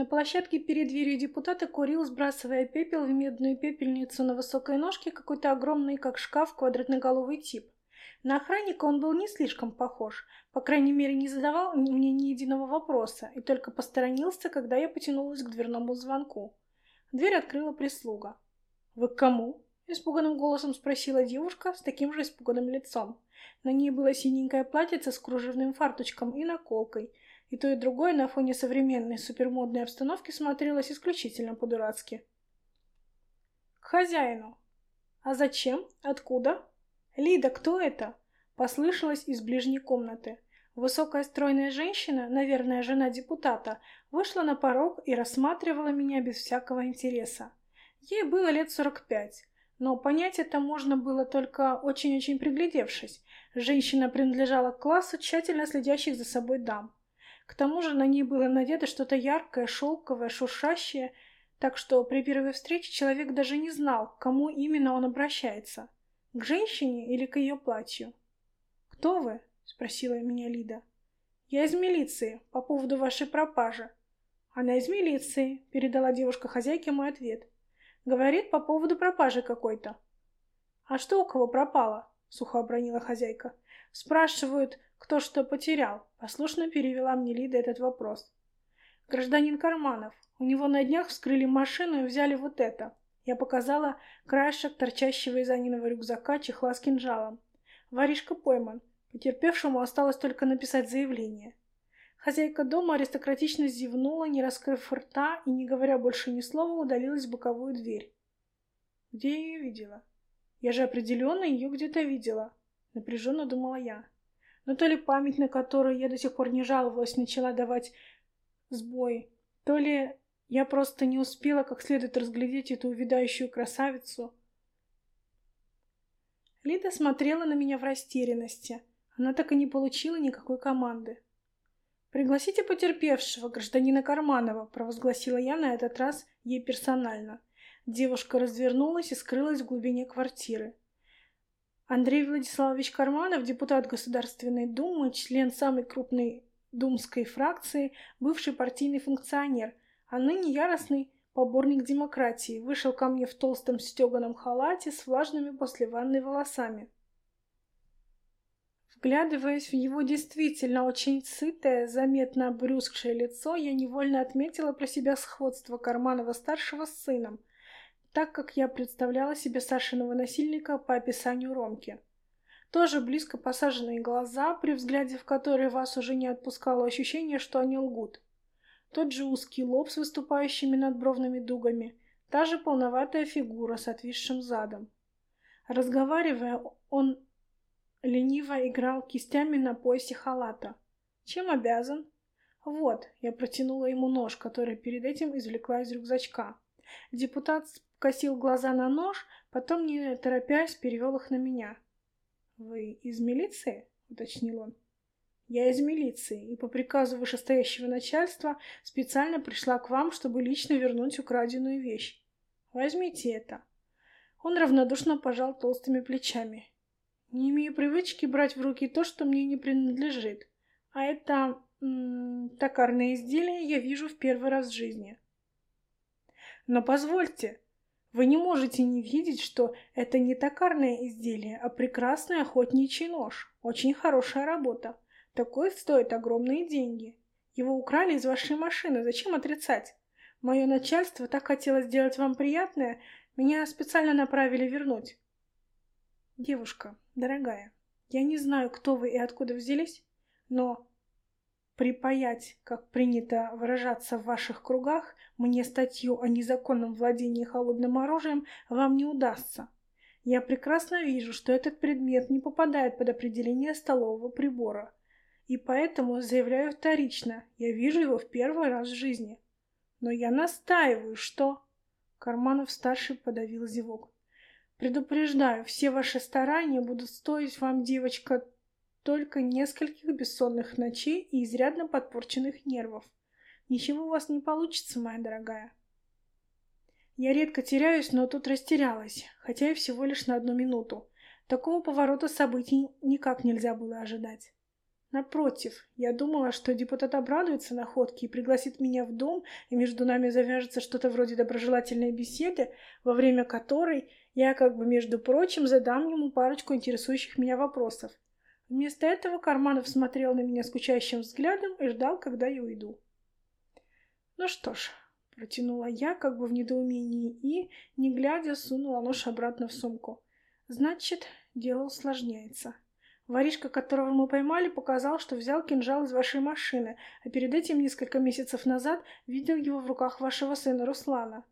На площадке перед дверью депутата курил, сбрасывая пепел в медную пепельницу на высокой ножке какой-то огромный, как шкаф, квадратноголовый тип. На охранника он был не слишком похож, по крайней мере не задавал мне ни единого вопроса и только посторонился, когда я потянулась к дверному звонку. Дверь открыла прислуга. «Вы к кому?» — испуганным голосом спросила девушка с таким же испуганным лицом. На ней было синенькое платьице с кружевным фарточком и наколкой, и то и другое на фоне современной супермодной обстановки смотрелось исключительно по-дурацки. «К хозяину». «А зачем? Откуда?» «Лида, кто это?» Послышалось из ближней комнаты. Высокая стройная женщина, наверное, жена депутата, вышла на порог и рассматривала меня без всякого интереса. Ей было лет сорок пять, но понять это можно было только очень-очень приглядевшись. Женщина принадлежала к классу тщательно следящих за собой дам. К тому же на ней было надето что-то яркое, шелковое, шуршащее, так что при первой встрече человек даже не знал, к кому именно он обращается. К женщине или к ее платью. «Кто вы?» — спросила меня Лида. «Я из милиции, по поводу вашей пропажи». «Она из милиции», — передала девушка хозяйке мой ответ. «Говорит по поводу пропажи какой-то». «А что у кого пропало?» — сухо обронила хозяйка. «Спрашивают, кто что потерял?» Послушно перевела мне Лида этот вопрос. «Гражданин Карманов. У него на днях вскрыли машину и взяли вот это». Я показала краешек торчащего из Аниного рюкзака чехла с кинжалом. Воришка пойман. Потерпевшему осталось только написать заявление. Хозяйка дома аристократично зевнула, не раскрыв рта и, не говоря больше ни слова, удалилась в боковую дверь. Где я ее видела? Я же определенно ее где-то видела. Напряженно думала я но то ли память, на которую я до сих пор не жаловалась, начала давать сбой, то ли я просто не успела как следует разглядеть эту увядающую красавицу. Лида смотрела на меня в растерянности. Она так и не получила никакой команды. «Пригласите потерпевшего, гражданина Карманова», — провозгласила я на этот раз ей персонально. Девушка развернулась и скрылась в глубине квартиры. Андрей Владиславович Карманов, депутат Государственной Думы, член самой крупной думской фракции, бывший партийный функционер, а ныне яростный поборник демократии, вышел ко мне в толстом стеганом халате с влажными после ванны волосами. Вглядываясь в его действительно очень сытое, заметно обрюзгшее лицо, я невольно отметила про себя сходство Карманова-старшего с сыном – так как я представляла себе Сашиного насильника по описанию Ромки. Тоже близко посаженные глаза, при взгляде в которые вас уже не отпускало ощущение, что они лгут. Тот же узкий лоб с выступающими надбровными дугами, та же полноватая фигура с отвисшим задом. Разговаривая, он лениво играл кистями на поясе халата. Чем обязан? Вот, я протянула ему нож, который перед этим извлекла из рюкзачка. Депутат косил глаза на нож, потом, не торопясь, перевел их на меня. «Вы из милиции?» — уточнил он. «Я из милиции, и по приказу вышестоящего начальства специально пришла к вам, чтобы лично вернуть украденную вещь. Возьмите это». Он равнодушно пожал толстыми плечами. «Не имею привычки брать в руки то, что мне не принадлежит. А это... Токарное изделие я вижу в первый раз в жизни». «Но позвольте», вы не можете не видеть, что это не токарное изделие, а прекрасный охотничий нож. Очень хорошая работа. Такой стоит огромные деньги. Его украли из вашей машины. Зачем отрицать? Мое начальство так хотело сделать вам приятное, меня специально направили вернуть. Девушка, дорогая, я не знаю, кто вы и откуда взялись, но припаять, как принято выражаться в ваших кругах, мне статью о незаконном владении холодным оружием вам не удастся. Я прекрасно вижу, что этот предмет не попадает под определение столового прибора. И поэтому заявляю вторично, я вижу его в первый раз в жизни. Но я настаиваю, что... Карманов-старший подавил зевок. Предупреждаю, все ваши старания будут стоить вам, девочка, только нескольких бессонных ночей и изрядно подпорченных нервов. Ничего у вас не получится, моя дорогая. Я редко теряюсь, но тут растерялась, хотя и всего лишь на одну минуту. Такого поворота событий никак нельзя было ожидать. Напротив, я думала, что депутат обрадуется находке и пригласит меня в дом, и между нами завяжется что-то вроде доброжелательной беседы, во время которой я как бы, между прочим, задам ему парочку интересующих меня вопросов. Вместо этого Карманов смотрел на меня скучающим взглядом и ждал, когда я уйду. Ну что ж, протянула я, как бы в недоумении, и, не глядя, сунула нож обратно в сумку. Значит, дело усложняется. Воришка, которого мы поймали, показал, что взял кинжал из вашей машины, а перед этим несколько месяцев назад видел его в руках вашего сына Руслана.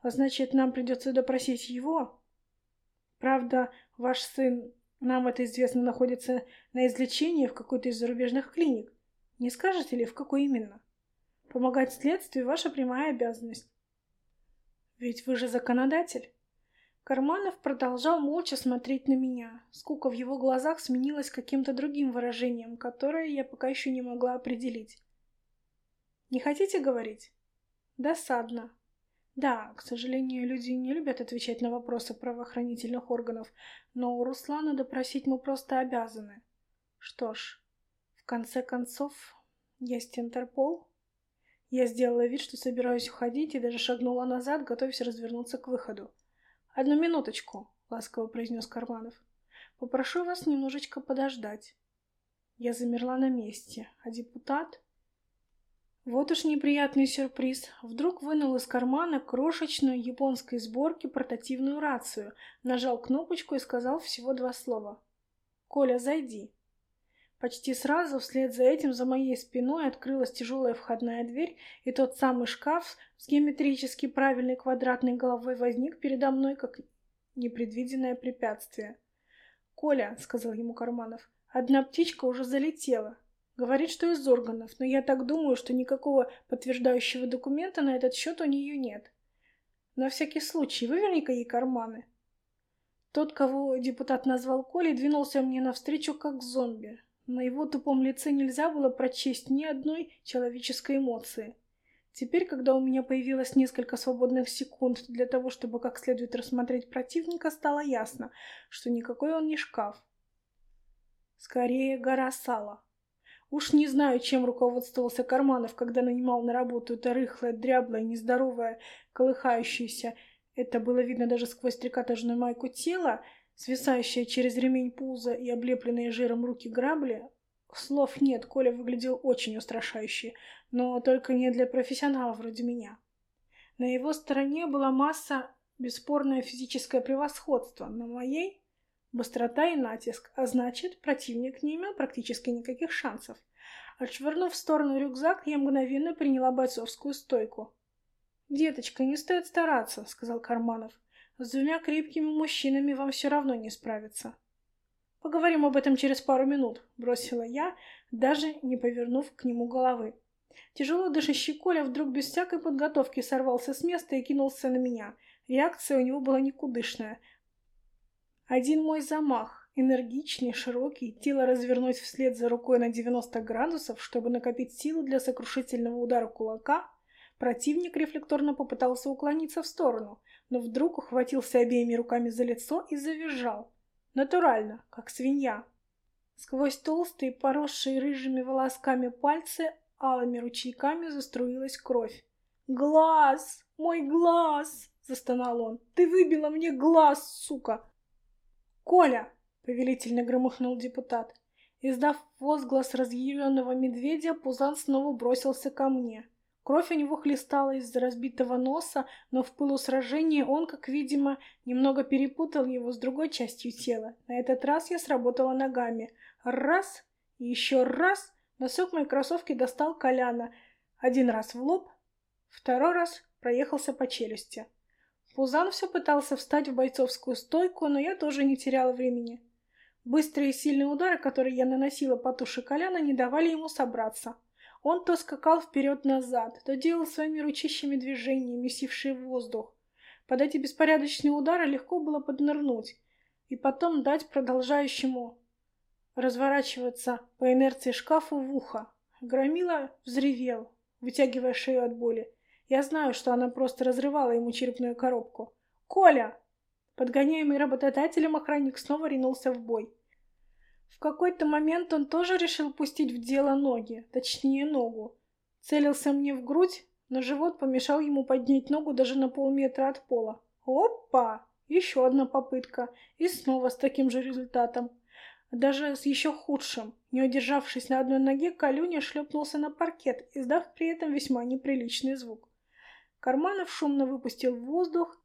А значит, нам придется допросить его. Правда, ваш сын, нам это известно, находится на излечении в какой-то из зарубежных клиник. Не скажете ли, в какой именно? Помогать следствию – ваша прямая обязанность. Ведь вы же законодатель. Карманов продолжал молча смотреть на меня. Скука в его глазах сменилась каким-то другим выражением, которое я пока еще не могла определить. «Не хотите говорить?» «Досадно». Да, к сожалению, люди не любят отвечать на вопросы правоохранительных органов, но у Руслана допросить мы просто обязаны. Что ж, в конце концов, есть Интерпол. Я сделала вид, что собираюсь уходить, и даже шагнула назад, готовясь развернуться к выходу. «Одну минуточку», — ласково произнес Карманов. «Попрошу вас немножечко подождать». Я замерла на месте, а депутат... Вот уж неприятный сюрприз. Вдруг вынул из кармана крошечную японской сборки портативную рацию, нажал кнопочку и сказал всего два слова. «Коля, зайди». Почти сразу вслед за этим за моей спиной открылась тяжелая входная дверь, и тот самый шкаф с геометрически правильной квадратной головой возник передо мной как непредвиденное препятствие. «Коля», — сказал ему Карманов, — «одна птичка уже залетела. Говорит, что из органов, но я так думаю, что никакого подтверждающего документа на этот счет у нее нет. На всякий случай выверни-ка ей карманы». Тот, кого депутат назвал Колей, двинулся мне навстречу как зомби. На его тупом лице нельзя было прочесть ни одной человеческой эмоции. Теперь, когда у меня появилось несколько свободных секунд для того, чтобы как следует рассмотреть противника, стало ясно, что никакой он не шкаф. Скорее, гора сала. Уж не знаю, чем руководствовался Карманов, когда нанимал на работу это рыхлое, дряблое, нездоровое, колыхающееся, это было видно даже сквозь трикотажную майку тела, свисающая через ремень пуза и облепленные жиром руки грабли, слов нет, Коля выглядел очень устрашающе, но только не для профессионала вроде меня. На его стороне была масса бесспорное физическое превосходство, на моей — быстрота и натиск, а значит, противник не имел практически никаких шансов. Отшвырнув в сторону рюкзак, я мгновенно приняла бойцовскую стойку. «Деточка, не стоит стараться», — сказал Карманов. С двумя крепкими мужчинами вам все равно не справиться. Поговорим об этом через пару минут, бросила я, даже не повернув к нему головы. Тяжело дышащий Коля вдруг без всякой подготовки сорвался с места и кинулся на меня. Реакция у него была никудышная. Один мой замах, энергичный, широкий, тело развернуть вслед за рукой на 90 градусов, чтобы накопить силу для сокрушительного удара кулака, противник рефлекторно попытался уклониться в сторону, но вдруг ухватился обеими руками за лицо и завизжал. Натурально, как свинья. Сквозь толстые, поросшие рыжими волосками пальцы, алыми ручейками заструилась кровь. «Глаз! Мой глаз!» — застонал он. «Ты выбила мне глаз, сука!» «Коля!» — повелительно громыхнул депутат. Издав возглас разъяренного медведя, Пузан снова бросился ко мне. Кровь у него хлестала из-за разбитого носа, но в пылу сражения он, как видимо, немного перепутал его с другой частью тела. На этот раз я сработала ногами. Раз и еще раз носок моей кроссовки достал Коляна. Один раз в лоб, второй раз проехался по челюсти. Пузан все пытался встать в бойцовскую стойку, но я тоже не теряла времени. Быстрые и сильные удары, которые я наносила по туше Коляна, не давали ему собраться. Он то скакал вперед-назад, то делал своими ручищами движения, месившие воздух. Под эти беспорядочные удары легко было поднырнуть и потом дать продолжающему разворачиваться по инерции шкафу в ухо. Громила взревел, вытягивая шею от боли. Я знаю, что она просто разрывала ему черепную коробку. «Коля!» Подгоняемый работодателем охранник снова ринулся в бой. В какой-то момент он тоже решил пустить в дело ноги, точнее ногу. Целился мне в грудь, но живот помешал ему поднять ногу даже на полметра от пола. Опа! Еще одна попытка. И снова с таким же результатом. Даже с еще худшим. Не удержавшись на одной ноге, Калюня шлепнулся на паркет, издав при этом весьма неприличный звук. Карманов шумно выпустил воздух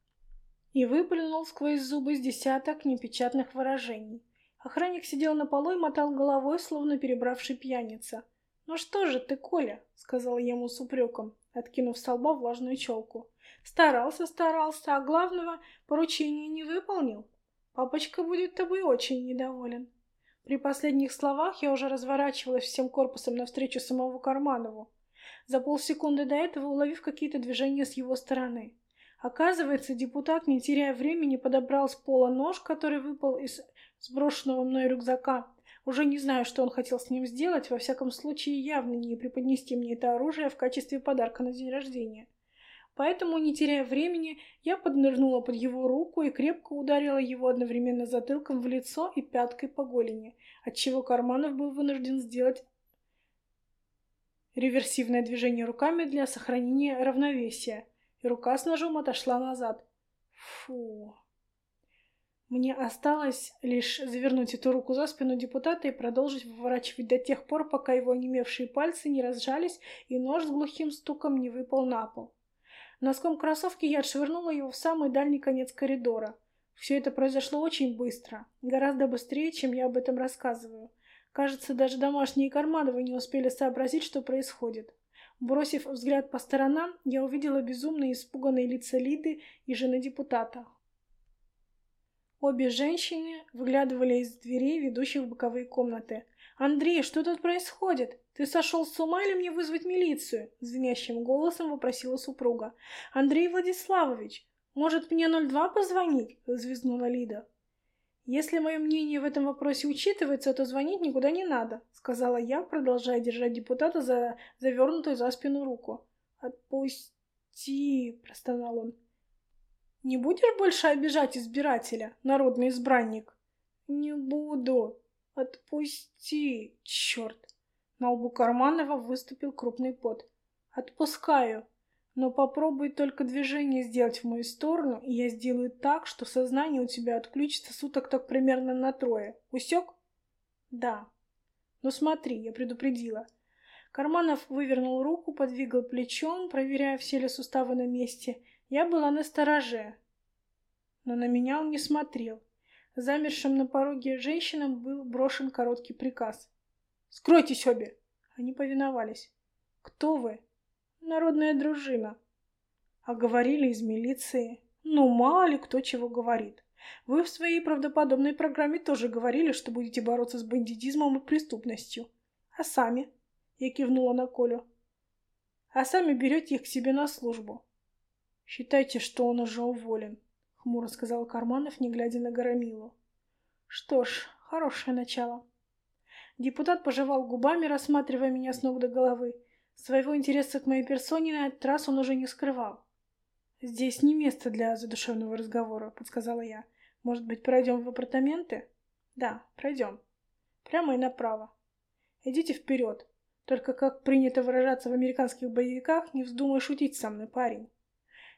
и выплюнул сквозь зубы с десяток непечатных выражений. Охранник сидел на полу и мотал головой, словно перебравший пьяница. «Ну что же ты, Коля?» — сказал ему с упреком, откинув с лба влажную челку. «Старался, старался, а главного поручения не выполнил. Папочка будет тобой очень недоволен». При последних словах я уже разворачивалась всем корпусом навстречу самому Карманову, за полсекунды до этого уловив какие-то движения с его стороны. Оказывается, депутат, не теряя времени, подобрал с пола нож, который выпал из сброшенного мной рюкзака. Уже не знаю, что он хотел с ним сделать, во всяком случае явно не преподнести мне это оружие в качестве подарка на день рождения. Поэтому, не теряя времени, я поднырнула под его руку и крепко ударила его одновременно затылком в лицо и пяткой по голени, отчего Карманов был вынужден сделать реверсивное движение руками для сохранения равновесия, и рука с ножом отошла назад. Фу. Мне осталось лишь завернуть эту руку за спину депутата и продолжить выворачивать до тех пор, пока его онемевшие пальцы не разжались и нож с глухим стуком не выпал на пол. Носком кроссовки я отшвырнула его в самый дальний конец коридора. Все это произошло очень быстро, гораздо быстрее, чем я об этом рассказываю. Кажется, даже домашние Кармановы не успели сообразить, что происходит. Бросив взгляд по сторонам, я увидела безумно испуганные лица Лиды и жены депутата. Обе женщины выглядывали из дверей, ведущих в боковые комнаты. «Андрей, что тут происходит? Ты сошел с ума или мне вызвать милицию?» Звенящим голосом вопросила супруга. «Андрей Владиславович, может мне 02 позвонить?» Звезднула Лида. «Если мое мнение в этом вопросе учитывается, то звонить никуда не надо», — сказала я, продолжая держать депутата за завернутую за спину руку. «Отпусти», — простонал он. «Не будешь больше обижать избирателя, народный избранник?» «Не буду. Отпусти, черт!» На лбу Карманова выступил крупный пот. «Отпускаю. Но попробуй только движение сделать в мою сторону, и я сделаю так, что сознание у тебя отключится суток так примерно на трое. Усек? Да. Ну смотри, я предупредила. Карманов вывернул руку, подвигал плечом, проверяя, все ли суставы на месте. Я была на стороже. Но на меня он не смотрел. Замершим на пороге женщинам был брошен короткий приказ. «Скройтесь обе!» Они повиновались. «Кто вы?» Народная дружина. А говорили из милиции. Ну, мало ли кто чего говорит. Вы в своей правдоподобной программе тоже говорили, что будете бороться с бандитизмом и преступностью. А сами? Я кивнула на Колю. А сами берете их к себе на службу. Считайте, что он уже уволен, хмуро сказал Карманов, не глядя на Горомилу. Что ж, хорошее начало. Депутат пожевал губами, рассматривая меня с ног до головы, Своего интереса к моей персоне на этот раз он уже не скрывал. «Здесь не место для задушевного разговора», — подсказала я. «Может быть, пройдем в апартаменты?» «Да, пройдем. Прямо и направо. Идите вперед. Только, как принято выражаться в американских боевиках, не вздумай шутить со мной, парень».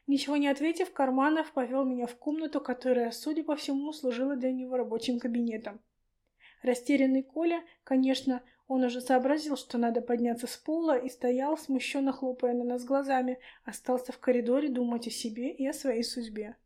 Ничего не ответив, Карманов повел меня в комнату, которая, судя по всему, служила для него рабочим кабинетом. Растерянный Коля, конечно, он уже сообразил, что надо подняться с пола, и стоял, смущенно хлопая на нас глазами, остался в коридоре думать о себе и о своей судьбе.